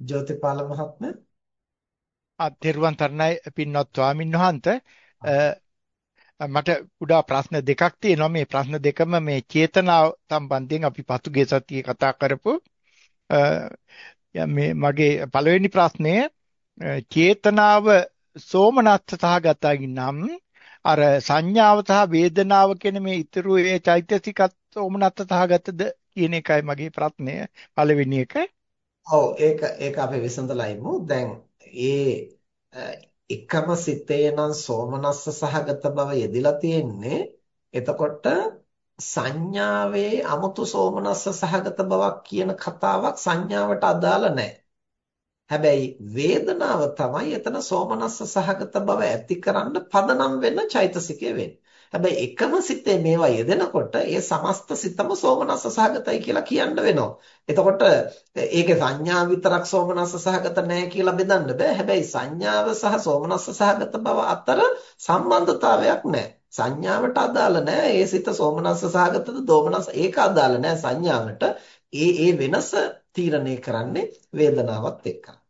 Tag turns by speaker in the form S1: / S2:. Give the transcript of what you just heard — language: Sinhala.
S1: ජෝතිපාල මහත්මයා.
S2: අත්තිරුවන් තරණයි පින්වත් ස්වාමීන් වහන්සේ. මට කුඩා ප්‍රශ්න දෙකක් තියෙනවා. මේ ප්‍රශ්න දෙකම මේ චේතනාව සම්බන්ධයෙන් අපි පසුගිය සතියේ කතා කරපු මේ මගේ පළවෙනි ප්‍රශ්නය චේතනාව සෝමනස්ස සහගතයි නම් අර සංඥාව සහ වේදනාව කියන මේ ඊතුරු ඒ චෛතසිකත් සෝමනස්ස සහගතද කියන එකයි මගේ ප්‍රශ්නය. පළවෙනි එක
S1: ඔව් ඒක ඒක අපි විසඳලා ඉමු. දැන් ඒ එකම සිතේ නම් සෝමනස්ස සහගත බව යෙදিলা තියෙන්නේ. එතකොට සංඥාවේ 아무තු සෝමනස්ස සහගත බවක් කියන කතාවක් සංඥාවට අදාළ නැහැ. හැබැයි වේදනාව තමයි එතන සෝමනස්ස සහගත බව ඇති කරන්න පදනම් වෙන චෛතසිකය වෙන්නේ. හැබැයි එකම සිතේ මේවා යෙදෙනකොට ඒ සමස්ත සිතම සෝමනස්ස සහගතයි කියලා කියන්න වෙනවා. එතකොට ඒකේ සංඥා විතරක් සෝමනස්ස සහගත නැහැ කියලා බෙදන්න බෑ. හැබැයි සංඥාව සහ සෝමනස්ස සහගත බව අතර සම්බන්ධතාවයක් නැහැ. සංඥාවට අදාළ නැහැ. ඒ සිත සෝමනස්ස සහගතද දෝමනස්ස ඒක අදාළ නැහැ සංඥාවට. ඒ ඒ වෙනස තීරණය කරන්නේ වේදනාවත් එක්කයි.